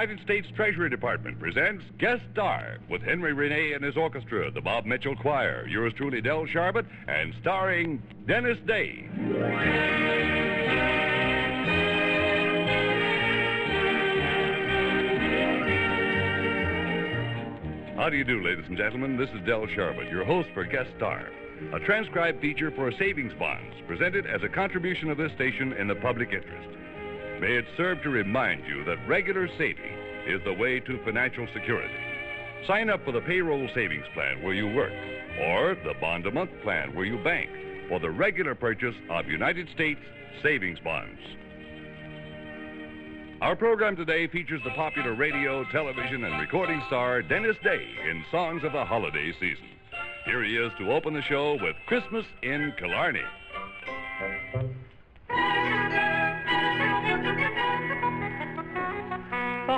United States Treasury Department presents Guest Star with Henri René and his orchestra, the Bob Mitchell Choir, yours truly, Del Sharbutt, and starring Dennis Day. How do you do, ladies and gentlemen? This is Del Sharbutt, your host for Guest Star, a transcribed feature for savings bonds presented as a contribution of this station in the public interest. May it serve to remind you that regular saving is the way to financial security. Sign up for the payroll savings plan where you work, or the bond a month plan where you bank for the regular purchase of United States savings bonds. Our program today features the popular radio, television, and recording star Dennis Day in songs of the holiday season. Here he is to open the show with Christmas in Killarney.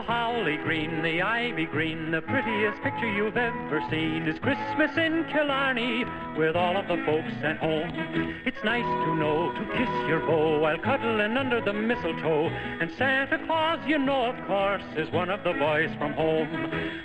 The holly green, the ivy green, the prettiest picture you've ever seen is Christmas in Killarney with all of the folks at home. It's nice to know to kiss your beau while cuddling under the mistletoe. And Santa Claus, you know, of course, is one of the boys from home.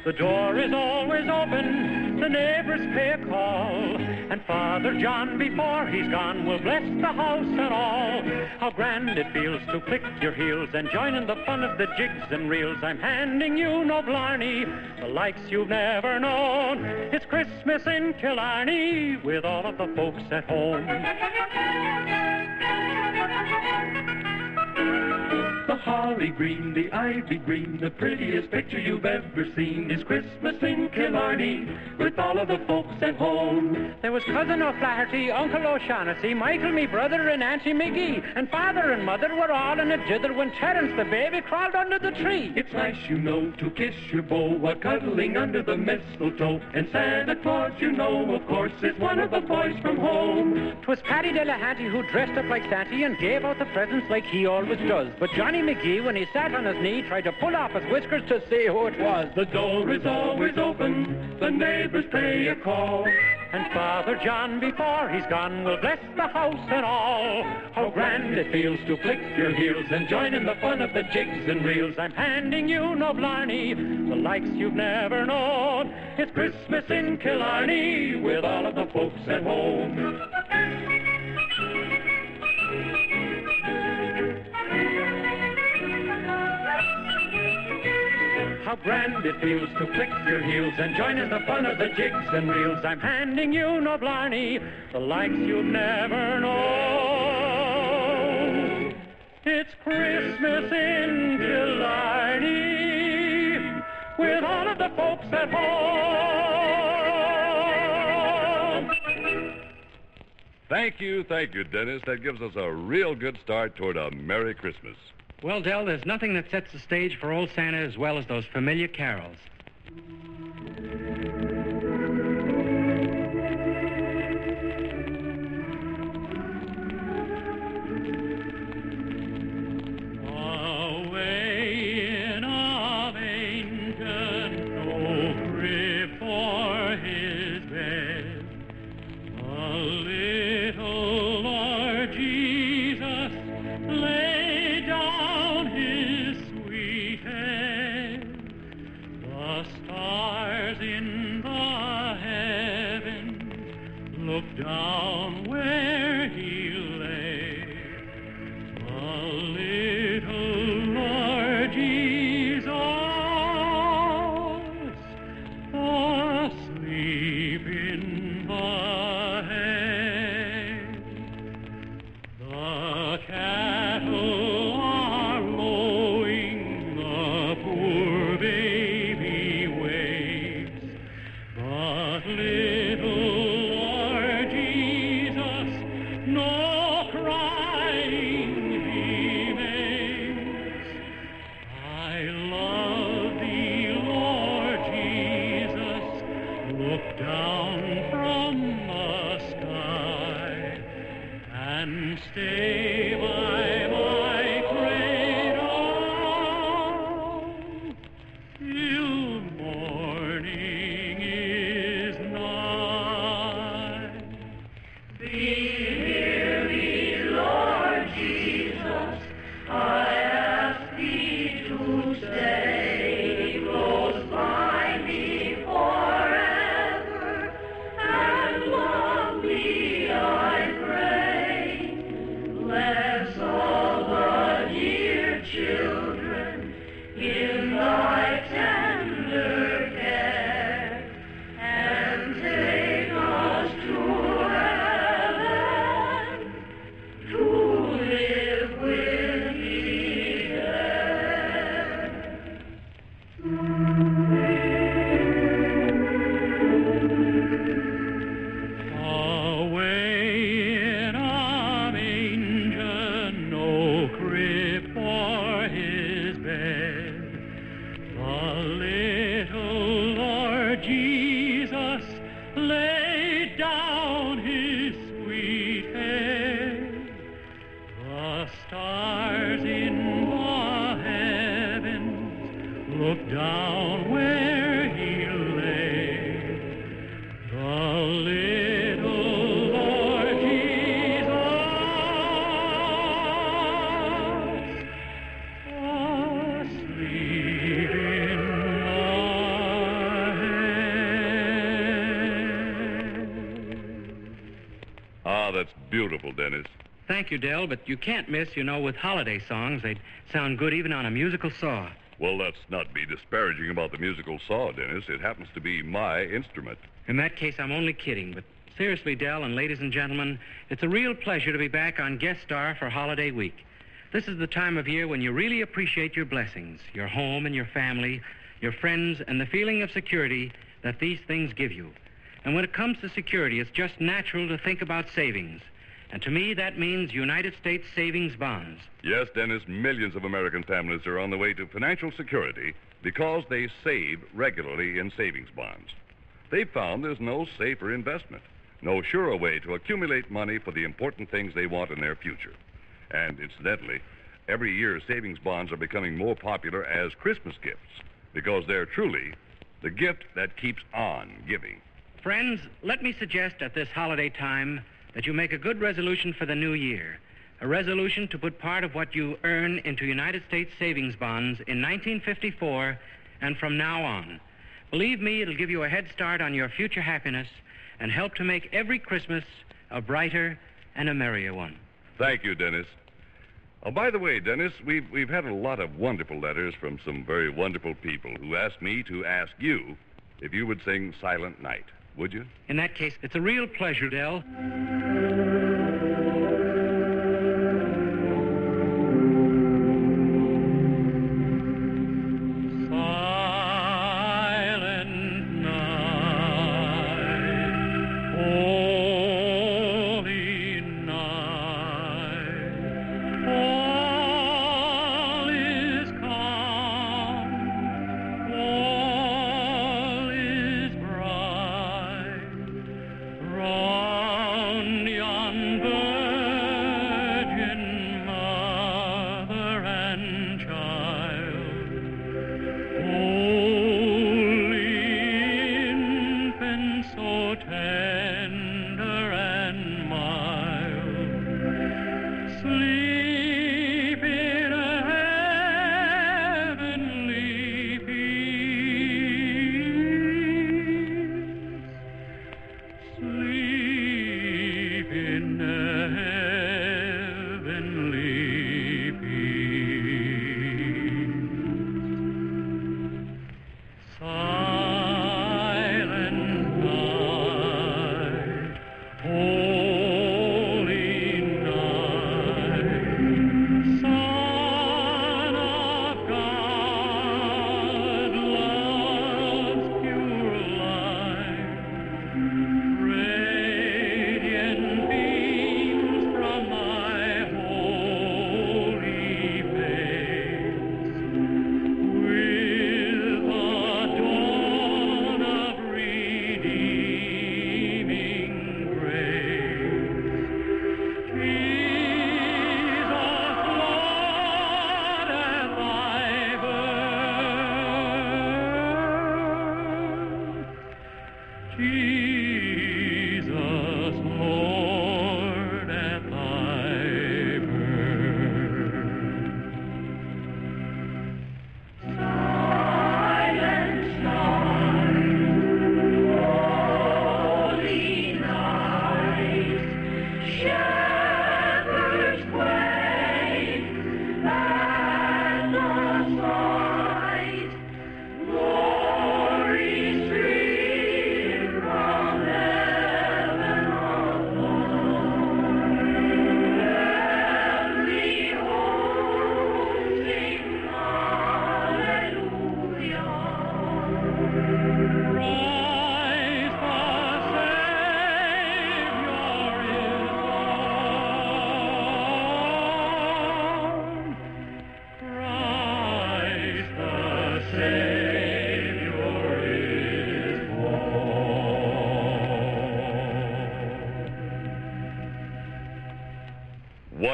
The door is always open, the neighbors pay a call. And Father John, before he's gone, will bless the house and all. How grand it feels to click your heels and join in the fun of the jigs and reels. I'm handing you no blarney, the likes you've never known. It's Christmas in Killarney with all of the folks at home. The holly green, the ivy green, the prettiest picture you've ever seen is Christmas in Killarney with all of the folks at home. There was Cousin O'Flaherty, Uncle O'Shaughnessy, Michael, me brother, and Auntie McGee. And father and mother were all in a jither when Terence the baby crawled under the tree. It's nice, you know, to kiss your beau while cuddling under the mistletoe. And Santa Claus, you know, of course, is one of the boys from home. 'Twas Paddy Delahanty who dressed up like Santa and gave out the presents like he always does. But Johnny McGee, when he sat on his knee, tried to pull off his whiskers to see who it was. The door is always open, the neighbors pay a call. And Father John, before he's gone, will bless the house and all. How grand it feels to flick your heels and join in the fun of the jigs and reels. I'm handing you no blarney, the likes you've never known. It's Christmas in Killarney with all of the folks at home. Grand it feels to click your heels and join in the fun of the jigs and reels. I'm handing you no blarney, the likes you've never known. It's Christmas in Killarney with all of the folks at home. Thank you, thank you, Dennis. That gives us a real good start toward a Merry Christmas. Well, Del, there's nothing that sets the stage for Old Santa as well as those familiar carols. Ah, that's beautiful, Dennis. Thank you, Del, but you can't miss, you know, with holiday songs. They'd sound good even on a musical saw. Well, let's not be disparaging about the musical saw, Dennis. It happens to be my instrument. In that case, I'm only kidding, but seriously, Del and ladies and gentlemen, it's a real pleasure to be back on Guest Star for Holiday Week. This is the time of year when you really appreciate your blessings, your home and your family, your friends, and the feeling of security that these things give you. And when it comes to security, it's just natural to think about savings. And to me, that means United States savings bonds. Yes, Dennis, millions of American families are on the way to financial security because they save regularly in savings bonds. They've found there's no safer investment, no surer way to accumulate money for the important things they want in their future. And incidentally, every year savings bonds are becoming more popular as Christmas gifts because they're truly the gift that keeps on giving. Friends, let me suggest at this holiday time that you make a good resolution for the new year. A resolution to put part of what you earn into United States savings bonds in 1954 and from now on. Believe me, it'll give you a head start on your future happiness and help to make every Christmas a brighter and a merrier one. Thank you, Dennis. Oh, by the way, Dennis, we've, we've had a lot of wonderful letters from some very wonderful people who asked me to ask you if you would sing Silent Night. Would you? In that case, it's a real pleasure, Del.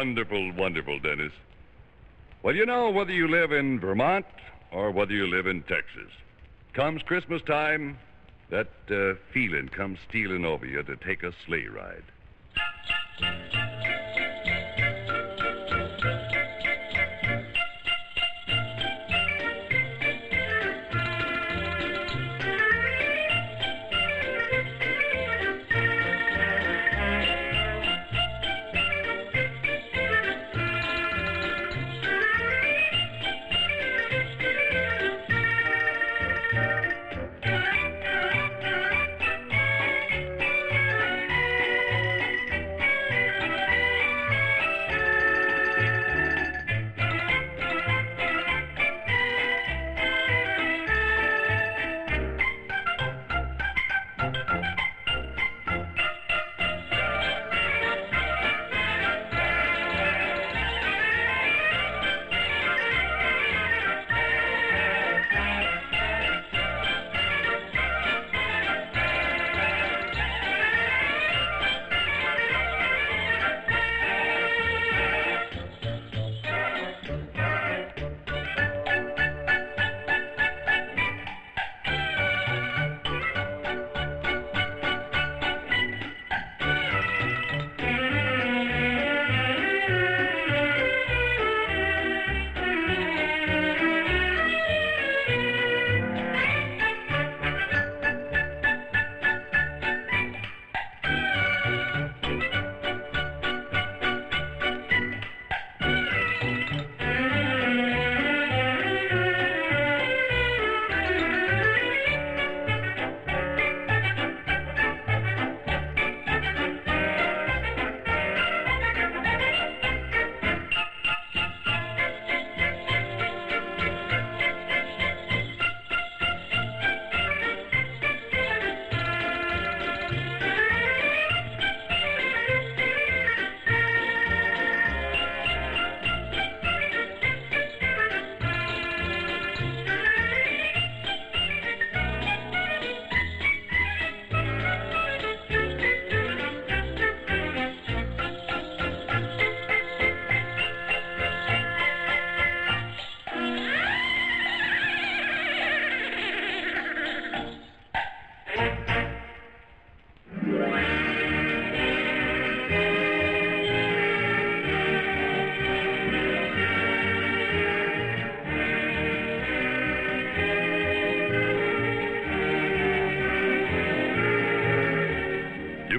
Wonderful, wonderful, Dennis. Well, you know, whether you live in Vermont or whether you live in Texas. Comes Christmas time, that uh, feeling comes stealing over you to take a sleigh ride.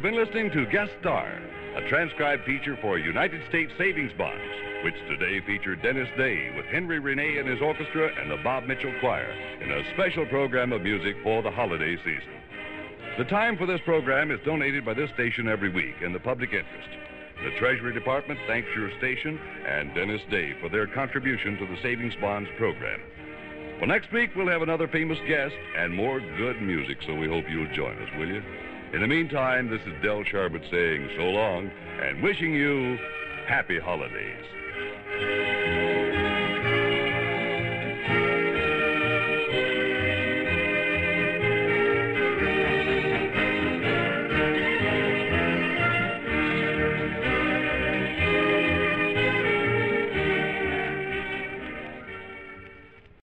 Been listening to Guest Star, a transcribed feature for United States Savings Bonds, which today featured Dennis Day with Henri René and his orchestra and the Bob Mitchell Choir in a special program of music for the holiday season. The time for this program is donated by this station every week in the public interest. The Treasury Department thanks your station and Dennis Day for their contribution to the Savings Bonds program. Well, next week we'll have another famous guest and more good music, so we hope you'll join us, will you? In the meantime, this is Del Sharbutt saying so long and wishing you happy holidays.